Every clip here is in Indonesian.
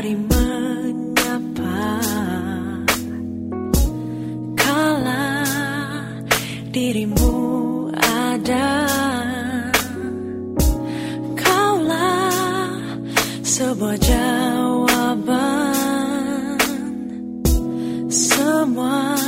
hari menyapa. Kala dirimu ada Kaulah sebuah jawaban. Semua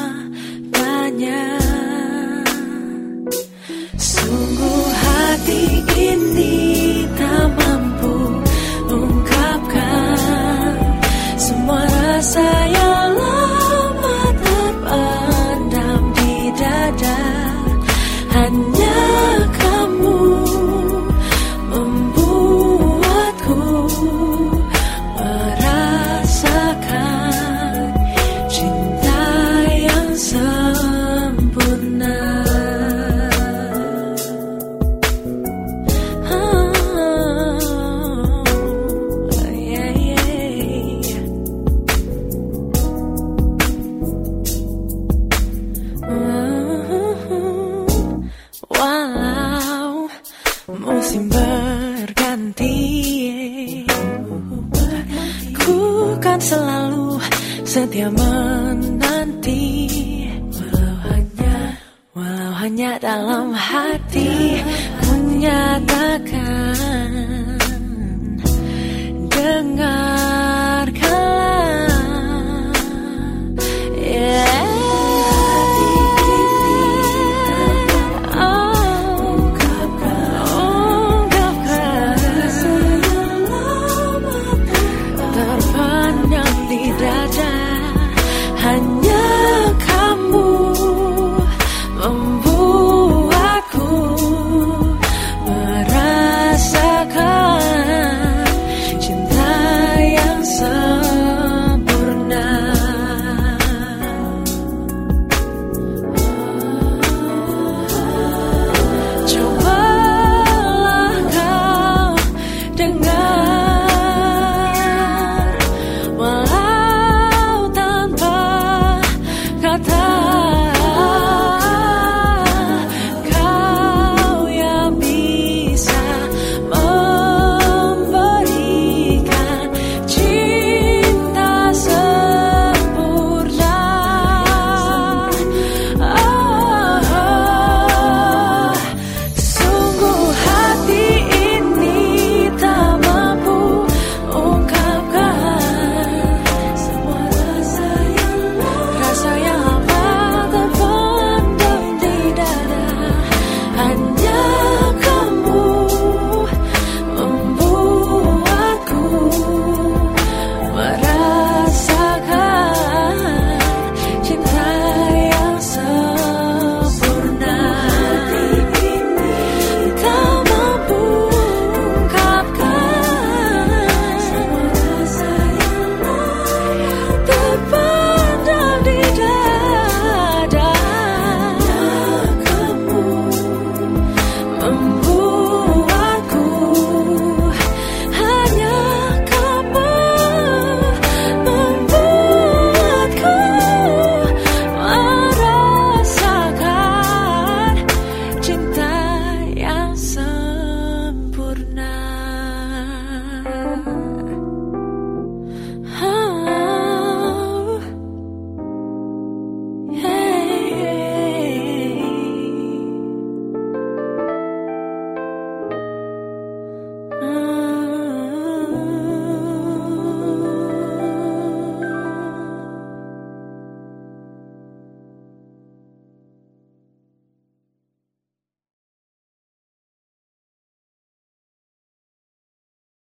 berganti Ku kan selalu setia menanti. Walau hanya, walau hanya dalam hati Ku nyatakan